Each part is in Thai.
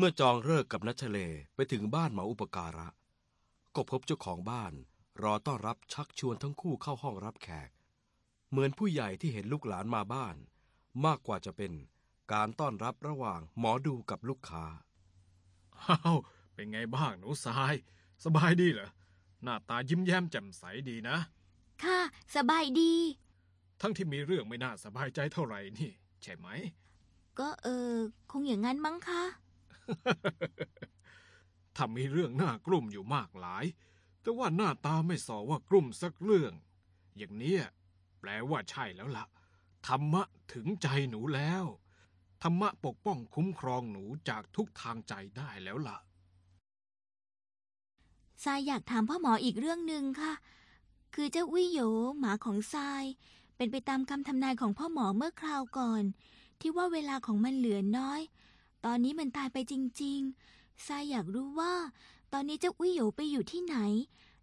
เมื่อจองเลิกกับนัชเลไปถึงบ้านหมออุปการะ ก็พบเจ้าของบ้าน รอต้อนรับชักชวนทั้งคู่เข้าห้องรับแขก เหมือนผู้ใหญ่ที่เห็นลูกหลานมาบ้าน มากกว่าจะเป็นการต้อนรับระหว่างหมอดูกับลูกค้าอ้าวเป็นไงบ้างหนูทราย สบายดีเหรอหน้าตายิ้มแย้มแจ่มใสดีนะ ค่ะ สบายดี ทั้งที่มีเรื่องไม่น่าสบายใจเท่าไหร่นี่ ใช่ไหม ก็เออ คงอย่างนั้นมั้งคะ ถ้ามีเรื่องหน่ากลุ่มอยู่มากหลาย แต่ว่าหน้าตาไม่สอว่ากลุ่มสักเรื่อง อย่างเนี้ยแปลว่าใช่แล้วละ่ะ ธรรมะถึงใจหนูแล้ว ธรรมะปกป้องคุ้มครองหนูจากทุกทางใจได้แล้วล่ะทรายอยากถามพ่อหมออีกเรื่องหนึ่งค่ะ คือเจ้าวิโยหมาของทราย เป็นไปตามคำทำนายของพ่อหมอเมื่อคราวก่อน ที่ว่าเวลาของมันเหลือน้อย ตอนนี้มันตายไปจริงๆทรายอยากรู้ว่า ตอนนี้เจ้าวิโยไปอยู่ที่ไหน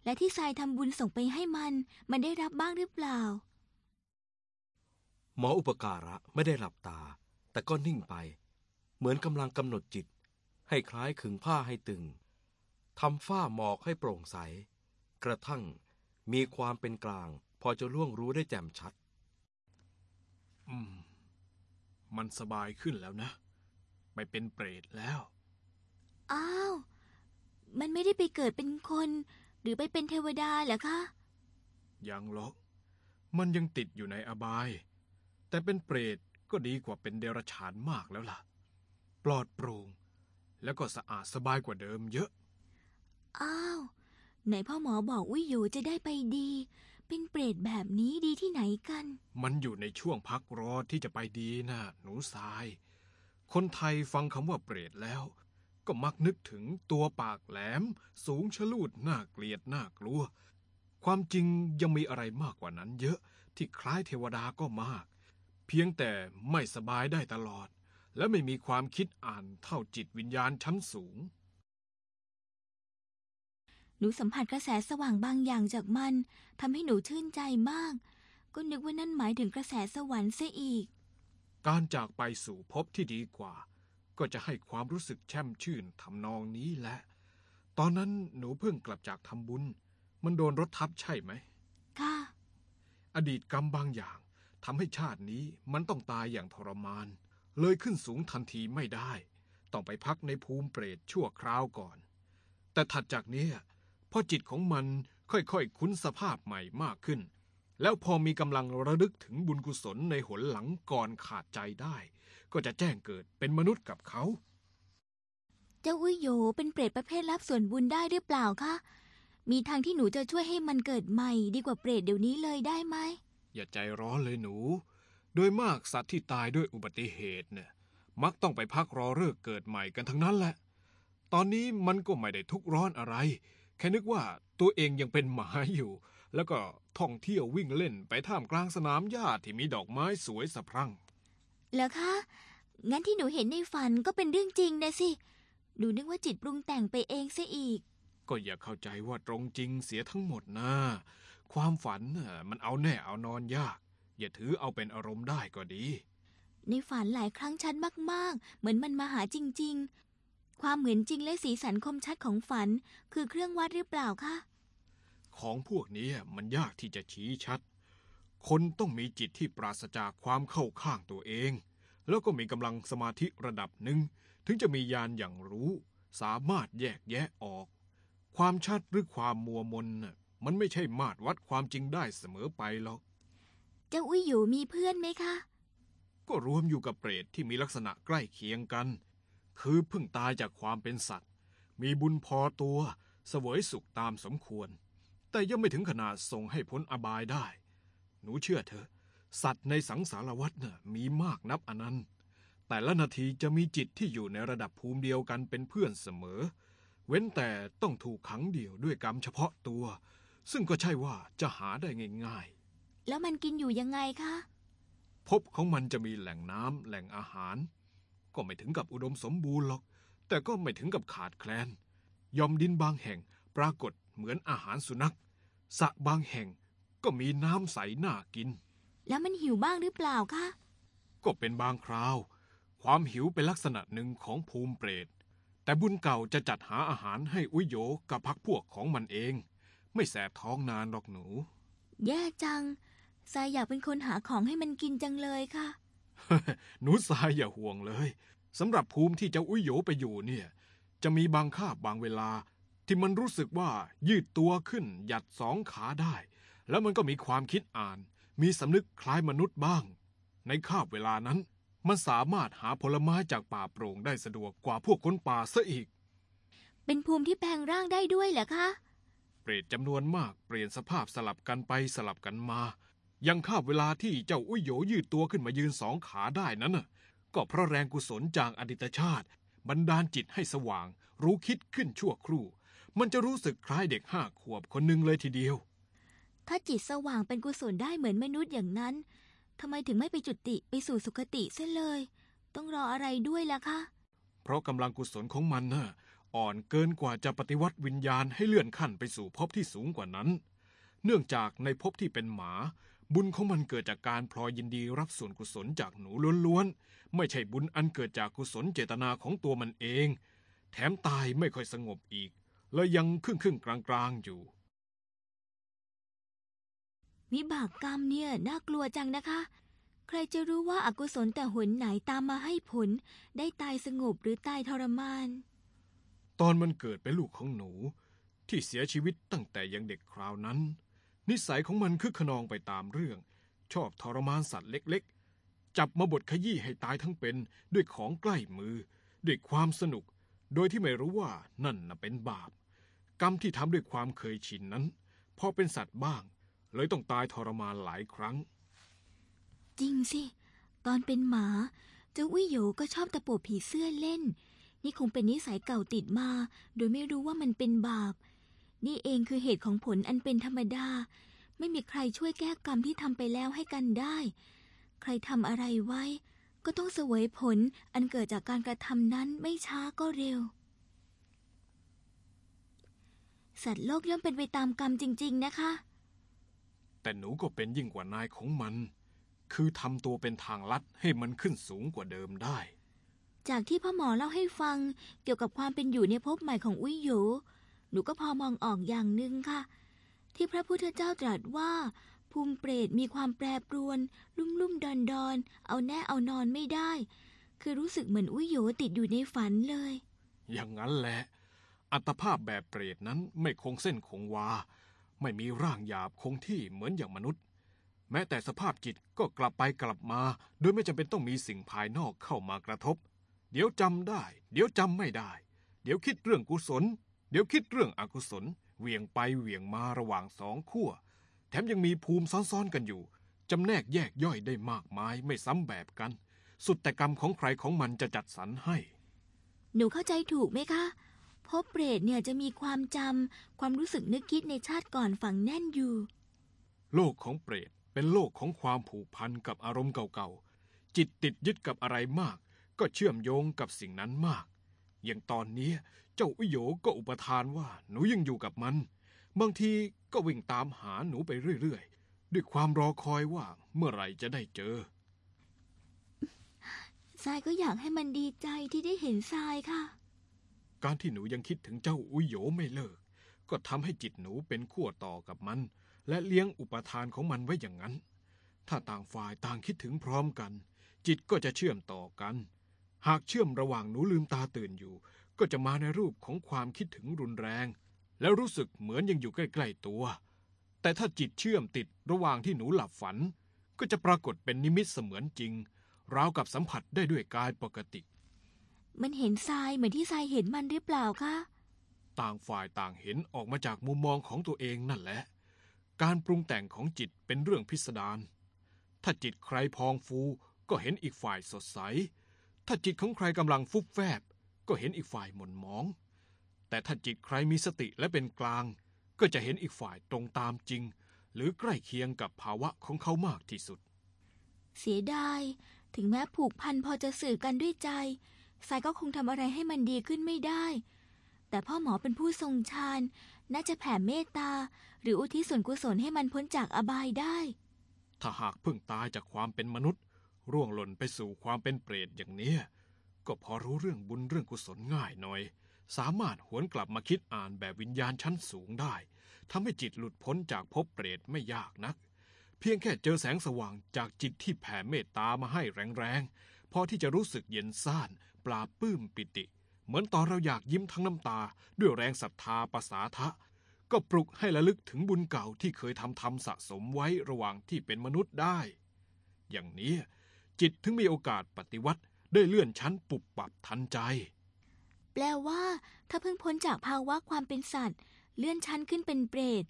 และที่ทรายทำบุญส่งไปให้มัน มันได้รับบ้างหรือเปล่า หมออุปการะไม่ได้หลับตา แต่ก็นิ่งไป เหมือนกำลังกำหนดจิต ให้คล้ายขึงผ้าให้ตึงทำฝ้าหมอกให้โปร่งใส กระทั่งมีความเป็นกลาง พอจะล่วงรู้ได้แจ่มชัด อืม มันสบายขึ้นแล้วนะ ไม่เป็นเปรตแล้ว อ้าว มันไม่ได้ไปเกิดเป็นคน หรือไปเป็นเทวดาเหรอคะ ยังหรอก มันยังติดอยู่ในอบาย แต่เป็นเปรตก็ดีกว่าเป็นเดรัจฉานมากแล้วล่ะ ปลอดโปร่งแล้วก็สะอาดสบายกว่าเดิมเยอะ อ้าวไหนพ่อหมอบอกวิโยจะได้ไปดี เป็นเปรตแบบนี้ดีที่ไหนกัน มันอยู่ในช่วงพักรอที่จะไปดีนะหนูทราย คนไทยฟังคำว่าเปรตแล้ว ก็มักนึกถึงตัวปากแหลม สูงชะลูดน่าเกลียดน่ากลัว ความจริงยังมีอะไรมากกว่านั้นเยอะที่คล้ายเทวดาก็มาก เพียงแต่ไม่สบายได้ตลอด และไม่มีความคิดอ่านเท่าจิตวิญญาณชั้นสูง หนูสัมผัสกระแสสว่างบางอย่างจากมันทำให้หนูชื่นใจมาก ก็นึกว่านั่นหมายถึงกระแสสวรรค์เสียอีก การจากไปสู่ภพที่ดีกว่า ก็จะให้ความรู้สึกแช่มชื่นทำนองนี้แหละ ตอนนั้นหนูเพิ่งกลับจากทำบุญ มันโดนรถทับใช่ไหม ค่ะ อดีตกรรมบางอย่างทำให้ชาตินี้มันต้องตายอย่างทรมาน เลยขึ้นสูงทันทีไม่ได้ ต้องไปพักในภูมิเปรตชั่วคราวก่อน แต่ถัดจากเนี้ยพอจิตของมันค่อยๆคุ้นสภาพใหม่มากขึ้น แล้วพอมีกำลังระลึกถึงบุญกุศลในหนหลังก่อนขาดใจได้ ก็จะแจ้งเกิดเป็นมนุษย์กับเขา เจ้าวิโยเป็นเปรตประเภทรับส่วนบุญได้หรือเปล่าคะ มีทางที่หนูจะช่วยให้มันเกิดใหม่ดีกว่าเปรตเดี๋ยวนี้เลยได้ไหม อย่าใจร้อนเลยหนู โดยมากสัตว์ที่ตายด้วยอุบัติเหตุเนี่ยมักต้องไปพักรอเลิกเกิดใหม่กันทั้งนั้นแหละ ตอนนี้มันก็ไม่ได้ทุกข์ร้อนอะไร แค่นึกว่าตัวเองยังเป็นหมาอยู่ แล้วก็ท่องเที่ยววิ่งเล่นไปท่ามกลางสนามหญ้าที่มีดอกไม้สวยสะพรั่ง เหรอคะ งั้นที่หนูเห็นในฝันก็เป็นเรื่องจริงนะสิ หนูนึกว่าจิตปรุงแต่งไปเองซะอีก ก็อย่าเข้าใจว่าตรงจริงเสียทั้งหมดนะ ความฝันน่ะมันเอาแน่เอานอนยาก อย่าถือเอาเป็นอารมณ์ได้ก็ดี ในฝันหลายครั้งชัดมากๆ เหมือนมันมาหาจริง ๆ ความเหมือนจริงและสีสันคมชัดของฝัน คือเครื่องวัดหรือเปล่าคะ ของพวกนี้มันยากที่จะชี้ชัด คนต้องมีจิตที่ปราศจากความเข้าข้างตัวเอง แล้วก็มีกำลังสมาธิระดับหนึ่ง ถึงจะมีญาณอย่างรู้ สามารถแยกแยะออก ความชัดหรือความมัวมนน่ะมันไม่ใช่มาตรวัดความจริงได้เสมอไปหรอก เจ้าอุ้ยอยู่มีเพื่อนไหมคะ ก็รวมอยู่กับเปรตที่มีลักษณะใกล้เคียงกัน คือเพิ่งตายจากความเป็นสัตว์ มีบุญพอตัวเสวยสุขตามสมควร แต่ยังไม่ถึงขนาดส่งให้พ้นอบายได้ หนูเชื่อเถอะ สัตว์ในสังสารวัฏน่ะมีมากนับอนันต์ แต่ละนาทีจะมีจิตที่อยู่ในระดับภูมิเดียวกันเป็นเพื่อนเสมอ เว้นแต่ต้องถูกขังเดี่ยวด้วยกรรมเฉพาะตัว ซึ่งก็ใช่ว่าจะหาได้ง่ายๆ แล้วมันกินอยู่ยังไงคะภพของมันจะมีแหล่งน้ำแหล่งอาหาร ก็ไม่ถึงกับอุดมสมบูรณ์หรอก แต่ก็ไม่ถึงกับขาดแคลนยอมดินบางแห่งปรากฏเหมือนอาหารสุนัข สระบางแห่งก็มีน้ำใสน่ากิน แล้วมันหิวบ้างหรือเปล่าคะ ก็เป็นบางคราว ความหิวเป็นลักษณะหนึ่งของภูมิเปรต แต่บุญเก่าจะจัดหาอาหารให้อุยโยกับพักพวกของมันเอง ไม่แสบท้องนานหรอกหนู แย่จังทรายอยากเป็นคนหาของให้มันกินจังเลยค่ะ หนูทรายอย่าห่วงเลยสำหรับภูมิที่เจ้าอุ้ยโหยไปอยู่เนี่ย จะมีบางคาบบางเวลา ที่มันรู้สึกว่ายืดตัวขึ้นหยัดสองขาได้ แล้วมันก็มีความคิดอ่าน มีสำนึกคล้ายมนุษย์บ้าง ในคาบเวลานั้น มันสามารถหาผลไม้จากป่าโปร่งได้สะดวกกว่าพวกคนป่าซะอีก เป็นภูมิที่แปลงร่างได้ด้วยเหรอคะ เปรตจำนวนมากเปลี่ยนสภาพสลับกันไปสลับกันมา ยังคาบเวลาที่เจ้าอุ้ยโหยยืดตัวขึ้นมายืนสองขาได้นั้นน่ะ ก็เพราะแรงกุศลจากอดีตชาติ บันดาลจิตให้สว่าง รู้คิดขึ้นชั่วครู่ มันจะรู้สึกคล้ายเด็กห้าขวบคนหนึ่งเลยทีเดียว ถ้าจิตสว่างเป็นกุศลได้เหมือนมนุษย์อย่างนั้นทำไมถึงไม่ไปจุติไปสู่สุคติเสียเลย ต้องรออะไรด้วยล่ะคะ เพราะกำลังกุศลของมันน่ะอ่อนเกินกว่าจะปฏิวัติวิญญาณให้เลื่อนขั้นไปสู่ภพที่สูงกว่านั้น เนื่องจากในภพที่เป็นหมา บุญของมันเกิดจากการพลอยยินดีรับส่วนกุศลจากหนูล้วนๆ ไม่ใช่บุญอันเกิดจากกุศลเจตนาของตัวมันเอง แถมตายไม่ค่อยสงบอีก และยังครึ่งครึ่งๆกลางๆอยู่ วิบากกรรมเนี่ยน่ากลัวจังนะคะ ใครจะรู้ว่าอากุศลแต่หนไหนตามมาให้ผล ได้ตายสงบหรือตายทรมาน ตอนมันเกิดเป็นลูกของหนู ที่เสียชีวิตตั้งแต่ยังเด็กคราวนั้น นิสัยของมันคือขนองไปตามเรื่อง ชอบทรมานสัตว์เล็กๆ จับมาบดขยี้ให้ตายทั้งเป็นด้วยของใกล้มือ ด้วยความสนุก โดยที่ไม่รู้ว่านั่นน่ะเป็นบาป กรรมที่ทำด้วยความเคยชินนั้น พอเป็นสัตว์บ้าง เลยต้องตายทรมานหลายครั้ง จริงสิ ตอนเป็นหมาเจ้าวิโยก็ชอบตะโปบผีเสื้อเล่น นี่คงเป็นนิสัยเก่าติดมา โดยไม่รู้ว่ามันเป็นบาป นี่เองคือเหตุของผลอันเป็นธรรมดา ไม่มีใครช่วยแก้กรรมที่ทำไปแล้วให้กันได้ ใครทำอะไรไว้ ก็ต้องเสวยผลอันเกิดจากการกระทำนั้นไม่ช้าก็เร็ว สัตว์โลกย่อมเป็นไปตามกรรมจริง ๆ นะคะ แต่หนูก็เป็นยิ่งกว่านายของมัน คือทำตัวเป็นทางลัดให้มันขึ้นสูงกว่าเดิมได้ จากที่พ่อหมอเล่าให้ฟังเกี่ยวกับความเป็นอยู่ในภพใหม่ของอุ้ยหยูหนูก็พอมองออกอย่างหนึ่งค่ะ ที่พระพุทธเจ้าตรัสว่า ภูมิเปรตมีความแปรปรวน ลุ่มลุ่มดอนดอนเอาแน่เอานอนไม่ได้ คือรู้สึกเหมือนอุ้ยหยติดอยู่ในฝันเลย อย่างนั้นแหละ อัตภาพแบบเปรตนั้นไม่คงเส้นคงวา ไม่มีร่างหยาบคงที่เหมือนอย่างมนุษย์ แม้แต่สภาพจิตก็กลับไปกลับมา โดยไม่จำเป็นต้องมีสิ่งภายนอกเข้ามากระทบ เดี๋ยวจำได้ เดี๋ยวจำไม่ได้ เดี๋ยวคิดเรื่องกุศล เดี๋ยวคิดเรื่องอกุศลเหวี่ยงไปเหวี่ยงมาระหว่างสองขั้ว มยังมีภูมิซ้อนๆกันอยู่ จำแนกแยกย่อยได้มากมายไม่ซ้ำแบบกัน สุดแต่กรรมของใครของมันจะจัดสรรให้ หนูเข้าใจถูกไหมคะภพเปรตเนี่ยจะมีความจำความรู้สึกนึกคิดในชาติก่อนฝังแน่นอยู่ โลกของเปรตเป็นโลกของความผูกพันกับอารมณ์เก่าๆ จิตติดยึดกับอะไรมาก ก็เชื่อมโยงกับสิ่งนั้นมาก อย่างตอนนี้เจ้าอุโยก็อุปทานว่าหนูยังอยู่กับมัน บางทีก็วิ่งตามหาหนูไปเรื่อยๆ ด้วยความรอคอยว่าเมื่อไหร่จะได้เจอทรายก็อยากให้มันดีใจที่ได้เห็นทรายค่ะ การที่หนูยังคิดถึงเจ้าอุโยไม่เลิก ก็ทำให้จิตหนูเป็นขั้วต่อกับมัน และเลี้ยงอุปทานของมันไว้อย่างนั้น ถ้าต่างฝ่ายต่างคิดถึงพร้อมกัน จิตก็จะเชื่อมต่อกัน หากเชื่อมระหว่างหนูลืมตาตื่นอยู่ ก็จะมาในรูปของความคิดถึงรุนแรง แล้วรู้สึกเหมือนยังอยู่ใกล้ๆตัว แต่ถ้าจิตเชื่อมติดระหว่างที่หนูหลับฝัน ก็จะปรากฏเป็นนิมิตเสมือนจริงราวกับสัมผัสได้ด้วยกายปกติ มันเห็นทรายเหมือนที่ทรายเห็นมันหรือเปล่าคะ ต่างฝ่ายต่างเห็นออกมาจากมุมมองของตัวเองนั่นแหละ การปรุงแต่งของจิตเป็นเรื่องพิสดาร ถ้าจิตใครพองฟูก็เห็นอีกฝ่ายสดใส ถ้าจิตของใครกำลังฟุบแฟบ ก็เห็นอีกฝ่ายหม่นหมอง แต่ถ้าจิตใครมีสติและเป็นกลาง ก็จะเห็นอีกฝ่ายตรงตามจริง หรือใกล้เคียงกับภาวะของเขามากที่สุด เสียดาย ถึงแม้ผูกพันพอจะสื่อกันด้วยใจทรายก็คงทำอะไรให้มันดีขึ้นไม่ได้ แต่พ่อหมอเป็นผู้ทรงฌานน่าจะแผ่เมตตา หรืออุทิศส่วนกุศลให้มันพ้นจากอบายได้ ถ้าหากเพิ่งตายจากความเป็นมนุษย์ ร่วงหล่นไปสู่ความเป็นเปรตอย่างเนี้ยก็พอรู้เรื่องบุญเรื่องกุศลง่ายหน่อย สามารถหวนกลับมาคิดอ่านแบบวิญญาณชั้นสูงได้ทำให้จิตหลุดพ้นจากภพเปรตไม่ยากนัก เพียงแค่เจอแสงสว่างจากจิตที่แผ่เมตตามาให้แรงๆ พอที่จะรู้สึกเย็นซ่านปลาปลื้มปิติ เหมือนตอนเราอยากยิ้มทั้งน้ำตา ด้วยแรงศรัทธาประสาทะ ก็ปลุกให้ระลึกถึงบุญเก่าที่เคยทำทำสะสมไว้ระหว่างที่เป็นมนุษย์ได้ อย่างนี้จิตถึงมีโอกาสปฏิวัติได้เลื่อนชั้นปุบปับทันใจ แปลว่า ถ้าเพิ่งพ้นจากภาวะความเป็นสัตว์ เลื่อนชั้นขึ้นเป็นเปรต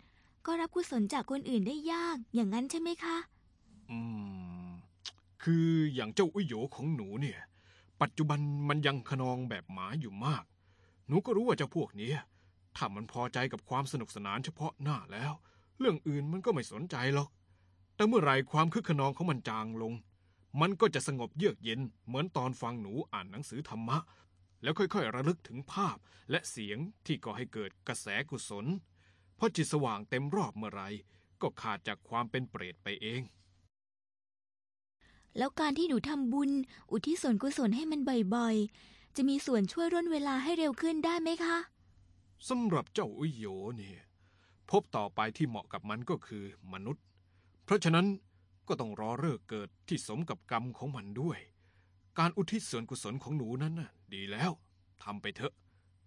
ก็รับกุศลจากคนอื่นได้ยาก อย่างนั้นใช่ไหมคะ อืม คืออย่างเจ้าอุโยของหนูเนี่ย ปัจจุบันมันยังขนองแบบหมาอยู่มาก หนูก็รู้ว่าเจ้าพวกนี้ถ้ามันพอใจกับความสนุกสนานเฉพาะหน้าแล้ว เรื่องอื่นมันก็ไม่สนใจหรอก แต่เมื่อไรความคึกขนองของมันจางลง มันก็จะสงบเยือกเย็น เหมือนตอนฟังหนูอ่านหนังสือธรรมะ แล้วค่อยๆ ระลึกถึงภาพและเสียงที่ก่อให้เกิดกระแสกุศลพอจิตสว่างเต็มรอบเมื่อไหรก็ขาดจากความเป็นเปรตไปเอง แล้วการที่หนูทำบุญ อุทิศส่วนกุศลให้มันบ่อยๆ จะมีส่วนช่วยร่นเวลาให้เร็วขึ้นได้ไหมคะสำหรับเจ้าอุยโยเนี่ยพบต่อไปที่เหมาะกับมันก็คือมนุษย์ เพราะฉะนั้นก็ต้องรอเลิกเกิดที่สมกับกรรมของมันด้วย การอุทิศส่วนกุศลของหนูนั้นน่ะ ดีแล้วทำไปเถอะ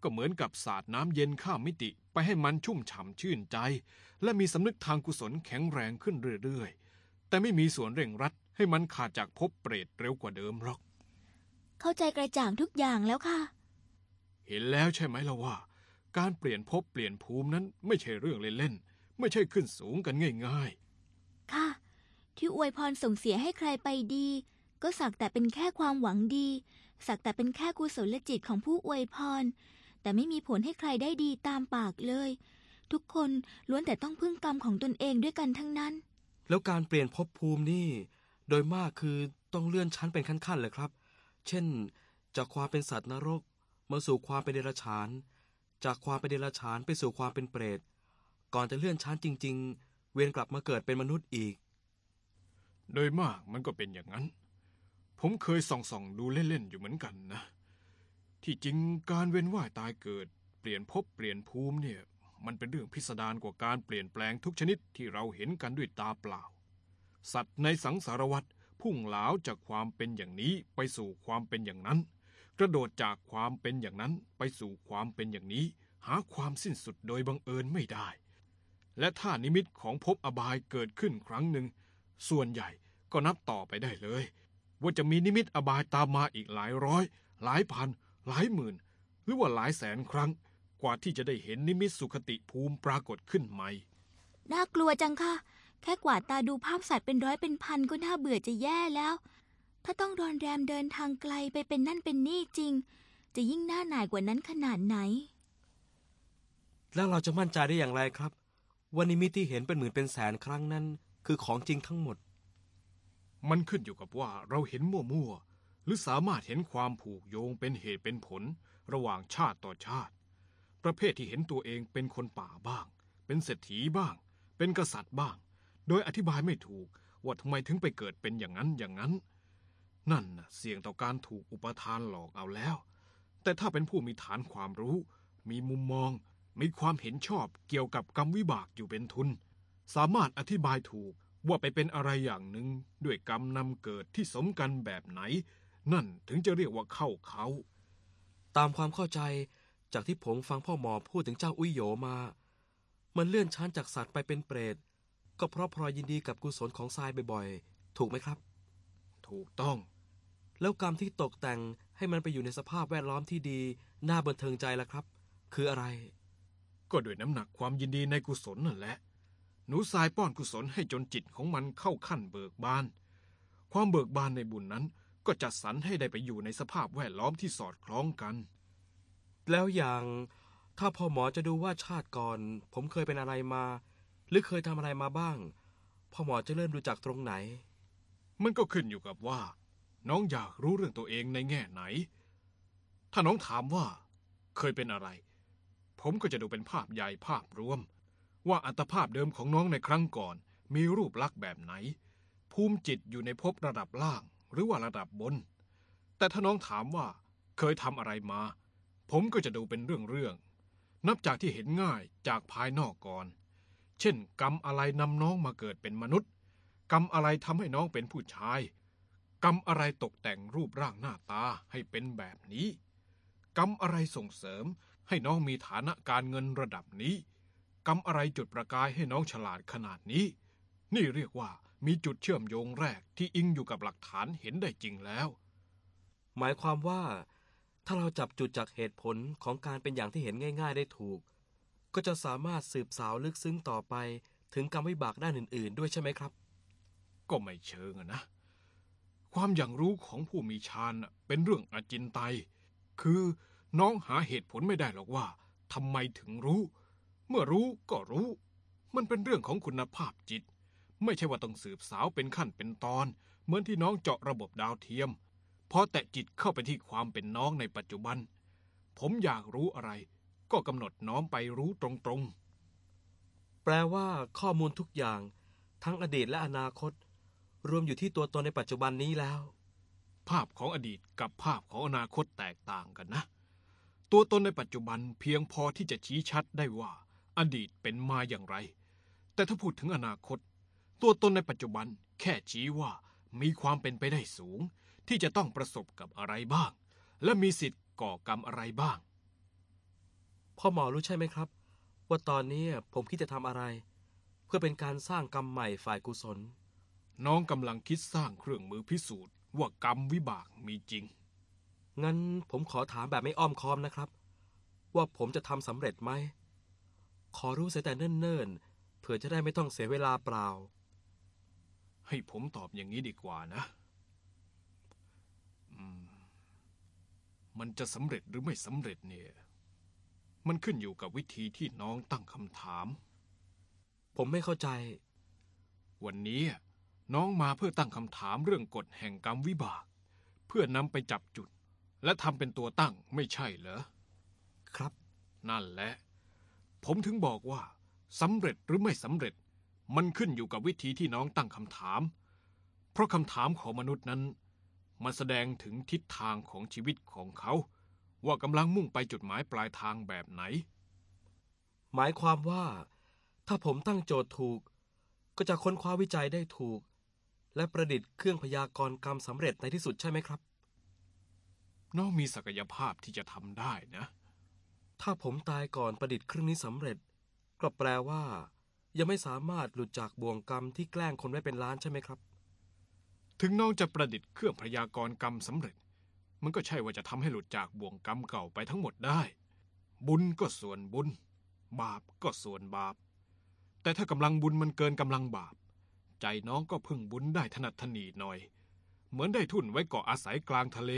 ก็เหมือนกับสาดน้ำเย็นข้ามมิติไปให้มันชุ่มฉ่ำชื่นใจ และมีสำนึกทางกุศลแข็งแรงขึ้นเรื่อยๆ แต่ไม่มีส่วนเร่งรัดให้มันขาดจากภพเปรตเร็วกว่าเดิมหรอก เข้าใจกระจ่างทุกอย่างแล้วค่ะ เห็นแล้วใช่ไหมล่ะว่า การเปลี่ยนภพเปลี่ยนภูมินั้นไม่ใช่เรื่องเล่นๆ ไม่ใช่ขึ้นสูงกันง่ายค่ะ ที่อวยพรส่งเสียให้ใครไปดี ก็สักแต่เป็นแค่ความหวังดี สักแต่เป็นแค่กุศลจิตของผู้อวยพร แต่ไม่มีผลให้ใครได้ดีตามปากเลย ทุกคนล้วนแต่ต้องพึ่งกรรมของตนเองด้วยกันทั้งนั้น แล้วการเปลี่ยนภพภูมินี่ โดยมากคือต้องเลื่อนชั้นเป็นขั้นๆเลยครับ เช่น จากความเป็นสัตว์นรกมาสู่ความเป็นเดรัจฉาน จากความเป็นเดรัจฉานไปสู่ความเป็นเปรต ก่อนจะเลื่อนชั้นจริง ๆ เวียนกลับมาเกิดเป็นมนุษย์อีกๆโดยมากมันก็เป็นอย่างนั้น ผมเคยส่องส่องดูเล่น ๆ อยู่เหมือนกันนะ ที่จริงการเวียนว่ายตายเกิด เปลี่ยนภพเปลี่ยนภูมิเนี่ย มันเป็นเรื่องพิสดารกว่าการเปลี่ยนแปลงทุกชนิดที่เราเห็นกันด้วยตาเปล่า สัตว์ในสังสารวัฏพุ่งหลาวจากความเป็นอย่างนี้ไปสู่ความเป็นอย่างนั้น กระโดดจากความเป็นอย่างนั้นไปสู่ความเป็นอย่างนี้ หาความสิ้นสุดโดยบังเอิญไม่ได้ และถ้านิมิตของภพอบายเกิดขึ้นครั้งหนึ่งส่วนใหญ่ก็นับต่อไปได้เลย ว่าจะมีนิมิตอบายตามมาอีกหลายร้อย หลายพัน หลายหมื่น หรือว่าหลายแสนครั้ง กว่าที่จะได้เห็นนิมิตสุขติภูมิปรากฏขึ้นใหม่ น่ากลัวจังค่ะ แค่กวาดตาดูภาพสัตว์เป็นร้อยเป็นพันก็น่าเบื่อจะแย่แล้ว ถ้าต้องรอนแรมเดินทางไกลไปเป็นนั่นเป็นนี่จริง จะยิ่งน่าหน่ายกว่านั้นขนาดไหน แล้วเราจะมั่นใจได้อย่างไรครับว่านิมิตที่เห็นเป็นหมื่นเป็นแสนครั้งนั้น คือของจริงทั้งหมด มันขึ้นอยู่กับว่าเราเห็นมั่วๆ หรือสามารถเห็นความผูกโยงเป็นเหตุเป็นผล ระหว่างชาติต่อชาติ ประเภทที่เห็นตัวเองเป็นคนป่าบ้าง เป็นเศรษฐีบ้าง เป็นกษัตริย์บ้าง โดยอธิบายไม่ถูกว่าทำไมถึงไปเกิดเป็นอย่างนั้นอย่างนั้น นั่นนะเสี่ยงต่อการถูกอุปทานหลอกเอาแล้ว แต่ถ้าเป็นผู้มีฐานความรู้ มีมุมมอง มีความเห็นชอบเกี่ยวกับกรรมวิบากอยู่เป็นทุน สามารถอธิบายถูก ว่าไปเป็นอะไรอย่างหนึ่งด้วยกรรมนำเกิดที่สมกันแบบไหน นั่นถึงจะเรียกว่าเข้าเขา ตามความเข้าใจจากที่ผมฟังพ่อหมอพูดถึงเจ้าอุ้ยโหยมา มันเลื่อนชั้นจากสัตว์ไปเป็นเปรต ก็เพราะพลอยยินดีกับกุศลของทรายบ่อยๆ ถูกไหมครับ ถูกต้อง แล้วกรรมที่ตกแต่งให้มันไปอยู่ในสภาพแวดล้อมที่ดี น่าบันเทิงใจล่ะครับ คืออะไร ก็ด้วยน้ำหนักความยินดีในกุศลนั่นแหละ หนูทรายป้อนกุศลให้จนจิตของมันเข้าขั้นเบิกบาน ความเบิกบานในบุญนั้นก็จัดสรรให้ได้ไปอยู่ในสภาพแวดล้อมที่สอดคล้องกัน แล้วอย่างถ้าพ่อหมอจะดูว่าชาติก่อน ผมเคยเป็นอะไรมา หรือเคยทำอะไรมาบ้าง พ่อหมอจะเริ่มดูจากตรงไหน มันก็ขึ้นอยู่กับว่า น้องอยากรู้เรื่องตัวเองในแง่ไหน ถ้าน้องถามว่า เคยเป็นอะไร ผมก็จะดูเป็นภาพใหญ่ภาพรวม ว่าอัตภาพเดิมของน้องในครั้งก่อน มีรูปลักษณ์แบบไหน ภูมิจิตอยู่ในภพระดับล่างหรือว่าระดับบน แต่ถ้าน้องถามว่าเคยทำอะไรมา ผมก็จะดูเป็นเรื่องๆนับจากที่เห็นง่ายจากภายนอกก่อน เช่น กรรมอะไรนำน้องมาเกิดเป็นมนุษย์ กรรมอะไรทำให้น้องเป็นผู้ชาย กรรมอะไรตกแต่งรูปร่างหน้าตาให้เป็นแบบนี้ กรรมอะไรส่งเสริมให้น้องมีฐานะการเงินระดับนี้ รรมอะไรจุดประกายให้น้องฉลาดขนาดนี้ นี่เรียกว่ามีจุดเชื่อมโยงแรกที่อิงอยู่กับหลักฐานเห็นได้จริงแล้ว หมายความว่า ถ้าเราจับจุดจากเหตุผลของการเป็นอย่างที่เห็นง่าย ๆ ได้ถูก ก็จะสามารถสืบสาวลึกซึ้งต่อไปถึงกรรมวิบากด้านอื่น ๆ ด้วยใช่ไหมครับ ก็ไม่เชิงอะนะ ความอย่างรู้ของผู้มีฌานน่ะเป็นเรื่องอจินไตย คือน้องหาเหตุผลไม่ได้หรอกว่าทำไมถึงรู้ เมื่อรู้ก็รู้ มันเป็นเรื่องของคุณภาพจิต ไม่ใช่ว่าต้องสืบสาวเป็นขั้นเป็นตอน เหมือนที่น้องเจาะระบบดาวเทียมพอแตะจิตเข้าไปที่ความเป็นน้องในปัจจุบัน ผมอยากรู้อะไร ก็กำหนดน้อมไปรู้ตรงๆ แปลว่าข้อมูลทุกอย่าง ทั้งอดีตและอนาคต รวมอยู่ที่ตัวตนในปัจจุบันนี้แล้ว ภาพของอดีตกับภาพของอนาคตแตกต่างกันนะ ตัวตนในปัจจุบันเพียงพอที่จะชี้ชัดได้ว่า อดีตเป็นมาอย่างไร แต่ถ้าพูดถึงอนาคต ตัวตนในปัจจุบันแค่ชี้ว่ามีความเป็นไปได้สูง ที่จะต้องประสบกับอะไรบ้าง และมีสิทธิ์ก่อกรรมอะไรบ้าง พ่อหมอรู้ใช่ไหมครับ ว่าตอนนี้ผมคิดจะทำอะไร เพื่อเป็นการสร้างกรรมใหม่ฝ่ายกุศล น้องกำลังคิดสร้างเครื่องมือพิสูจน์ ว่ากรรมวิบากมีจริง งั้นผมขอถามแบบไม่อ้อมค้อมนะครับ ว่าผมจะทำสำเร็จไหม ขอรู้เสียแต่เนิ่นๆ เผื่อจะได้ไม่ต้องเสียเวลาเปล่า ให้ผมตอบอย่างนี้ดีกว่านะอืมมันจะสำเร็จหรือไม่สำเร็จเนี่ย มันขึ้นอยู่กับวิธีที่น้องตั้งคำถาม ผมไม่เข้าใจ วันนี้น้องมาเพื่อตั้งคำถามเรื่องกฎแห่งกรรมวิบาก เพื่อนำไปจับจุด และทำเป็นตัวตั้งไม่ใช่เหรอ ครับ นั่นแหละ ผมถึงบอกว่าสำเร็จหรือไม่สำเร็จ มันขึ้นอยู่กับวิธีที่น้องตั้งคำถาม เพราะคำถามของมนุษย์นั้น มันแสดงถึงทิศทางของชีวิตของเขา ว่ากำลังมุ่งไปจุดหมายปลายทางแบบไหน หมายความว่า ถ้าผมตั้งโจทย์ถูก ก็จะค้นคว้าวิจัยได้ถูก และประดิษฐ์เครื่องพยากรณ์กรรมสำเร็จในที่สุดใช่ไหมครับ น้องมีศักยภาพที่จะทำได้นะ ถ้าผมตายก่อนประดิษฐ์เครื่องนี้สำเร็จ ก็แปลว่า ยังไม่สามารถหลุดจากบ่วงกรรมที่แกล้งคนไว้เป็นล้านใช่ไหมครับ ถึงน้องจะประดิษฐ์เครื่องพยากรณ์กรรมสำเร็จ มันก็ใช่ว่าจะทำให้หลุดจากบ่วงกรรมเก่าไปทั้งหมดได้ บุญก็ส่วนบุญ บาปก็ส่วนบาป แต่ถ้ากำลังบุญมันเกินกำลังบาป ใจน้องก็พึ่งบุญได้ถนัดถนีหน่อย เหมือนได้ทุ่นไว้เกาะอาศัยกลางทะเล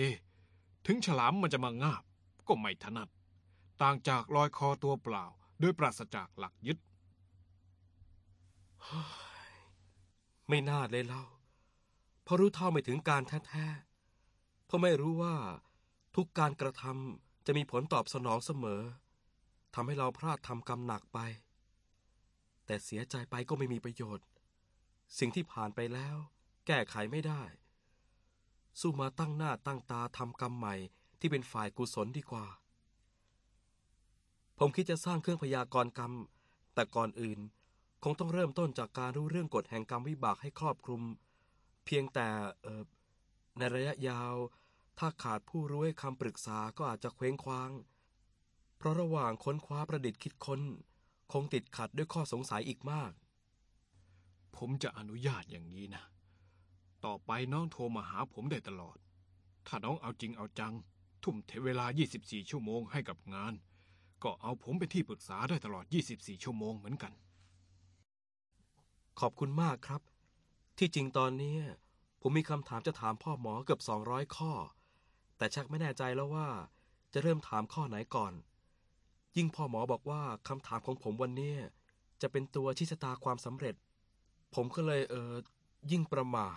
ถึงฉลามมันจะมางาบก็ไม่ถนัด ต่างจากลอยคอตัวเปล่า โดยปราศจากหลักยึด ไม่น่าเลยเล่าเพราะรู้เท่าไม่ถึงการแท้ๆ เพราะไม่รู้ว่าทุกการกระทำจะมีผลตอบสนองเสมอทำให้เราพลาดทำกรรมหนักไป แต่เสียใจไปก็ไม่มีประโยชน์ สิ่งที่ผ่านไปแล้ว แก้ไขไม่ได้ สู้มาตั้งหน้าตั้งตาทำกรรมใหม่ที่เป็นฝ่ายกุศลดีกว่า ผมคิดจะสร้างเครื่องพยากรณ์กรรม แต่ก่อนอื่น คงต้องเริ่มต้นจากการรู้เรื่องกฎแห่งกรรมวิบากให้ครอบคลุม เพียงแต่ในระยะยาว ถ้าขาดผู้รู้ให้คำปรึกษาก็อาจจะเคว้งคว้าง เพราะระหว่างค้นคว้าประดิษฐ์คิดค้น คงติดขัดด้วยข้อสงสัยอีกมาก ผมจะอนุญาตอย่างนี้นะ ต่อไปน้องโทรมาหาผมได้ตลอด ถ้าน้องเอาจริงเอาจัง ทุ่มเทเวลา 24 ชั่วโมงให้กับงาน ก็เอาผมเป็นที่ปรึกษาได้ตลอด 24 ชั่วโมงเหมือนกัน ขอบคุณมากครับ ที่จริงตอนนี้ผมมีคำถามจะถามพ่อหมอเกือบ 200 ข้อ แต่ชักไม่แน่ใจแล้วว่า จะเริ่มถามข้อไหนก่อน ยิ่งพ่อหมอบอกว่าคำถามของผมวันนี้จะเป็นตัวชี้ชะตาความสำเร็จ ผมก็เลยเออยิ่งประมา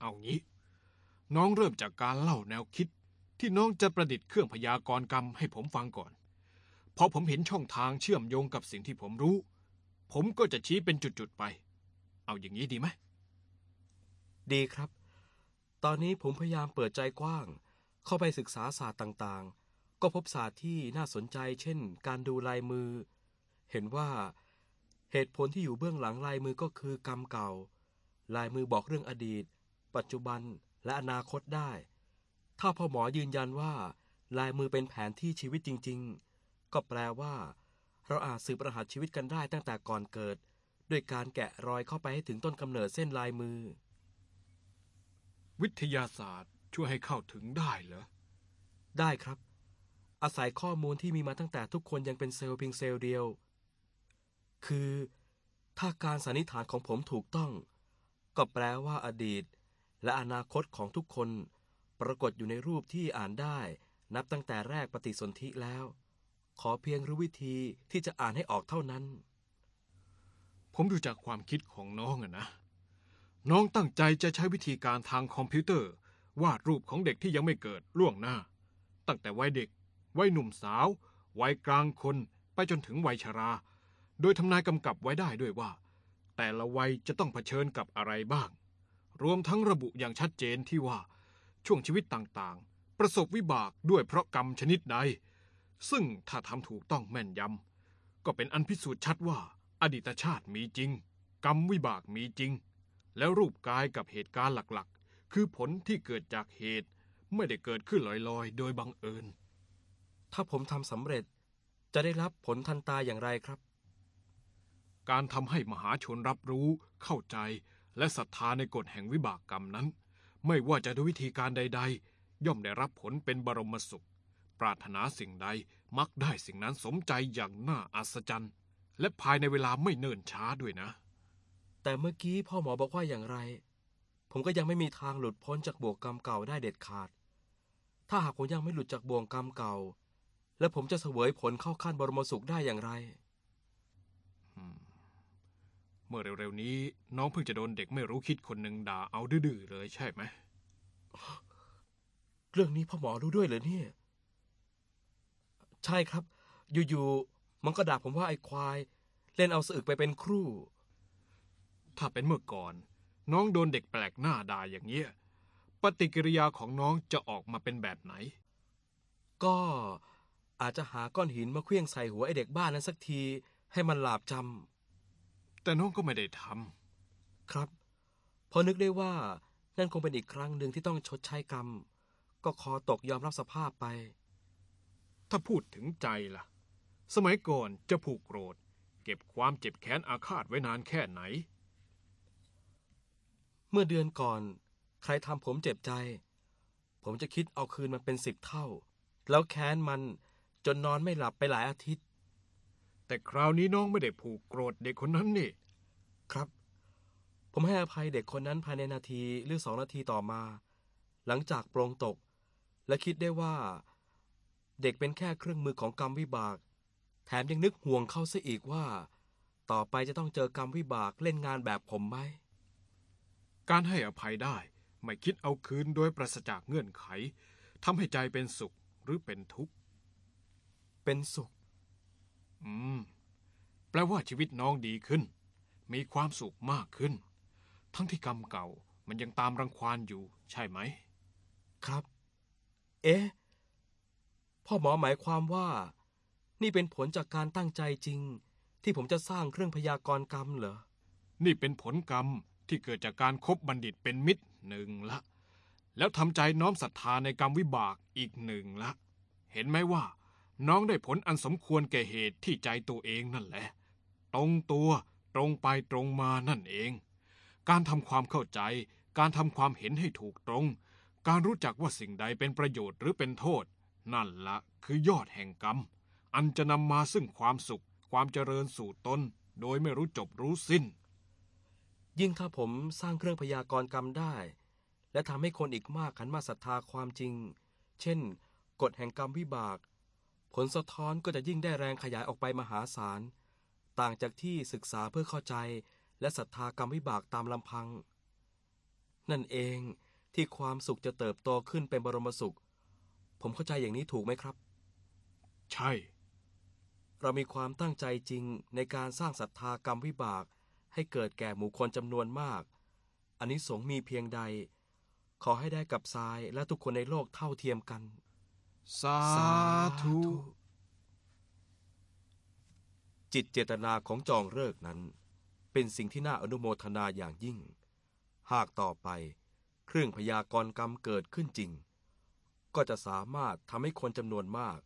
เอางี้ น้องเริ่มจากการเล่าแนวคิด ที่น้องจะประดิษฐ์เครื่องพยากรณ์กรรมให้ผมฟังก่อน พอผมเห็นช่องทางเชื่อมโยงกับสิ่งที่ผมรู้ ผมก็จะชี้เป็นจุดๆไป เอาอย่างนี้ดีไหม ดีครับ ตอนนี้ผมพยายามเปิดใจกว้าง เข้าไปศึกษาศาสตร์ต่างๆ ก็พบศาสตร์ที่น่าสนใจ เช่น การดูลายมือ เห็นว่าเหตุผลที่อยู่เบื้องหลังลายมือก็คือกรรมเก่า ลายมือบอกเรื่องอดีต ปัจจุบันและอนาคตได้ ถ้าพ่อหมอยืนยันว่า ลายมือเป็นแผนที่ชีวิตจริง ๆ ก็แปลว่า เราอาจสืบรหัสชีวิตกันได้ตั้งแต่ก่อนเกิด ด้วยการแกะรอยเข้าไปให้ถึงต้นกำเนิดเส้นลายมือ วิทยาศาสตร์ช่วยให้เข้าถึงได้เหรอ ได้ครับ อาศัยข้อมูลที่มีมาตั้งแต่ทุกคนยังเป็นเซลล์เพียงเซลล์เดียว คือ ถ้าการสันนิษฐานของผมถูกต้อง ก็แปลว่าอดีต และอนาคตของทุกคน ปรากฏอยู่ในรูปที่อ่านได้ นับตั้งแต่แรกปฏิสนธิแล้ว ขอเพียงรู้วิธีที่จะอ่านให้ออกเท่านั้น ผมดูจากความคิดของน้องอะนะ น้องตั้งใจจะใช้วิธีการทางคอมพิวเตอร์ วาดรูปของเด็กที่ยังไม่เกิดล่วงหน้า ตั้งแต่วัยเด็ก วัยหนุ่มสาว วัยกลางคนไปจนถึงวัยชรา โดยทำนายกำกับไว้ได้ด้วยว่า แต่ละวัยจะต้องเผชิญกับอะไรบ้าง รวมทั้งระบุอย่างชัดเจนที่ว่าช่วงชีวิตต่างๆ ประสบวิบากด้วยเพราะกรรมชนิดใด ซึ่งถ้าทำถูกต้องแม่นยำก็เป็นอันพิสูจน์ชัดว่า อดีตชาติมีจริง กรรมวิบากมีจริง แล้วรูปกายกับเหตุการณ์หลักๆ คือผลที่เกิดจากเหตุไม่ได้เกิดขึ้นลอยๆ โดยบังเอิญ ถ้าผมทำสำเร็จจะได้รับผลทันตาอย่างไรครับ การทำให้มหาชนรับรู้ เข้าใจ และศรัทธาในกฎแห่งวิบากกรรมนั้น ไม่ว่าจะด้วยวิธีการใด ๆ ย่อมได้รับผลเป็นบรมสุข ปรารถนาสิ่งใดมักได้สิ่งนั้นสมใจอย่างน่าอัศจรรย์ และภายในเวลาไม่เนิ่นช้าด้วยนะ แต่เมื่อกี้พ่อหมอบอกว่าอย่างไร ผมก็ยังไม่มีทางหลุดพ้นจากบ่วงกรรมเก่าได้เด็ดขาด ถ้าหากผมยังไม่หลุดจากบ่วงกรรมเก่า แล้วผมจะเสวยผลเข้าขั้นบรมสุขได้อย่างไรเมื่อเร็วๆนี้ น้องเพิ่งจะโดนเด็กไม่รู้คิดคนหนึ่งด่าเอาดื้อๆเลยใช่ไหมเรื่องนี้พ่อหมอรู้ด้วยเหรอเนี่ย ใช่ครับ อยู่ๆมันก็ด่าผมว่าไอ้ควาย เล่นเอาสะอึกไปเป็นครู่ ถ้าเป็นเมื่อก่อน น้องโดนเด็กแปลกหน้าด่าอย่างเงี้ยปฏิกิริยาของน้องจะออกมาเป็นแบบไหน ก็อาจจะหาก้อนหินมาเคลื่องใส่หัวไอ้เด็กบ้านนั้นสักที ให้มันหลาบจแต่น้องก็ไม่ได้ทำครับ พอนึกได้ว่านั่นคงเป็นอีกครั้งหนึ่งที่ต้องชดใช้กรรม ก็คอตกยอมรับสภาพไปำ ถ้าพูดถึงใจล่ะ สมัยก่อนจะผูกโกรธ เก็บความเจ็บแค้นอาฆาตไว้นานแค่ไหน เมื่อเดือนก่อน ใครทำผมเจ็บใจ ผมจะคิดเอาคืนมันเป็นสิบเท่า แล้วแค้นมันจนนอนไม่หลับไปหลายอาทิตย์ แต่คราวนี้น้องไม่ได้ผูกโกรธเด็กคนนั้นนี่ ครับ ผมให้อภัยเด็กคนนั้นภายในนาทีหรือสองนาทีต่อมา หลังจากปรงตก และคิดได้ว่า เด็กเป็นแค่เครื่องมือของกรรมวิบาก แถมยังนึกห่วงเข้าซะอีกว่า ต่อไปจะต้องเจอกรรมวิบากเล่นงานแบบผมไหม การให้อภัยได้ ไม่คิดเอาคืนโดยปราศจากเงื่อนไขทำให้ใจเป็นสุขหรือเป็นทุกข์ เป็นสุข อืม แปลว่าชีวิตน้องดีขึ้น มีความสุขมากขึ้น ทั้งที่กรรมเก่ามันยังตามรังควานอยู่ ใช่ไหม ครับ เอ๊ะ พ่อหมอหมายความว่า นี่เป็นผลจากการตั้งใจจริง ที่ผมจะสร้างเครื่องพยากรณ์กรรมเหรอ นี่เป็นผลกรรมที่เกิดจากการคบบัณฑิตเป็นมิตรหนึ่งละ แล้วทำใจน้อมศรัทธาในกรรมวิบากอีกหนึ่งละ เห็นไหมว่า น้องได้ผลอันสมควรแก่เหตุที่ใจตัวเองนั่นแหละ ตรงตัวตรงไปตรงมานั่นเอง การทำความเข้าใจ การทำความเห็นให้ถูกตรง การรู้จักว่าสิ่งใดเป็นประโยชน์หรือเป็นโทษ นั่นละคือยอดแห่งกรรม อันจะนำมาซึ่งความสุข ความเจริญสู่ตน โดยไม่รู้จบรู้สิ้น ยิ่งถ้าผมสร้างเครื่องพยากรณ์กรรมได้ และทำให้คนอีกมากหันมาศรัทธาความจริง เช่น กฎแห่งกรรมวิบาก ผลสะท้อนก็จะยิ่งได้แรงขยายออกไปมหาศาล ต่างจากที่ศึกษาเพื่อเข้าใจ และศรัทธากรรมวิบากตามลำพัง นั่นเองที่ความสุขจะเติบโตขึ้นเป็นบรมสุข ผมเข้าใจอย่างนี้ถูกไหมครับ ใช่ เรามีความตั้งใจจริงในการสร้างศรัทธากรรมวิบาก ให้เกิดแก่หมู่คนจำนวนมาก อันนี้สงส์มีเพียงใด ขอให้ได้กับทรายและทุกคนในโลกเท่าเทียมกัน สาธุ จิตเจตนาของจองเลิกษ์นั้น เป็นสิ่งที่น่าอนุโมทนาอย่างยิ่ง หากต่อไป เครื่องพยากรณ์กรรมเกิดขึ้นจริง ก็จะสามารถทำให้คนจำนวนมาก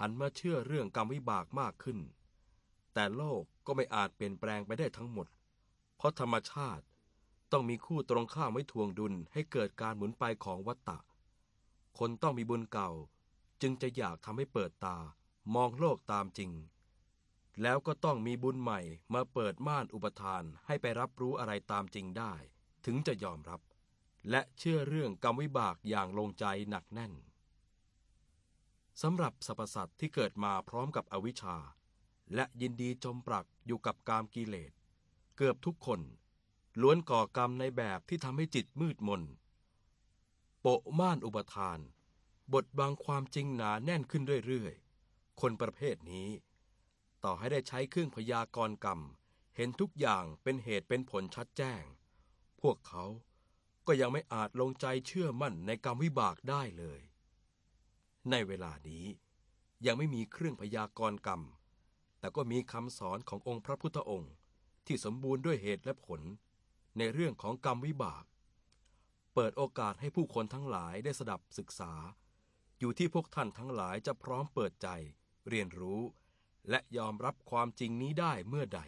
หันมาเชื่อเรื่องกรรมวิบากมากขึ้น แต่โลกก็ไม่อาจเปลี่ยนแปลงไปได้ทั้งหมด เพราะธรรมชาติต้องมีคู่ตรงข้ามไว้ทวงดุลให้เกิดการหมุนไปของวัฏฏะคนต้องมีบุญเก่าจึงจะอยากทำให้เปิดตามองโลกตามจริง แล้วก็ต้องมีบุญใหม่มาเปิดม่านอุปทานให้ไปรับรู้อะไรตามจริงได้ ถึงจะยอมรับ และเชื่อเรื่องกรรมวิบากอย่างลงใจหนักแน่นสำหรับสรรพสัตว์ที่เกิดมาพร้อมกับอวิชชา และยินดีจมปลักอยู่กับกามกิเลส เกือบทุกคน ล้วนก่อกรรมในแบบที่ทำให้จิตมืดมน โปะม่านอุปทาน บทบังความจริงหนาแน่นขึ้นเรื่อยๆ คนประเภทนี้ ต่อให้ได้ใช้เครื่องพยากรณ์กรรม เห็นทุกอย่างเป็นเหตุเป็นผลชัดแจ้ง พวกเขา ก็ยังไม่อาจลงใจเชื่อมั่นในกรรมวิบากได้เลย ในเวลานี้ยังไม่มีเครื่องพยากรณ์กรรม แต่ก็มีคำสอนขององค์พระพุทธองค์ที่สมบูรณ์ด้วยเหตุและผล ในเรื่องของกรรมวิบาก เปิดโอกาสให้ผู้คนทั้งหลายได้สดับศึกษา อยู่ที่พวกท่านทั้งหลายจะพร้อมเปิดใจ เรียนรู้ และยอมรับความจริงนี้ได้เมื่อใด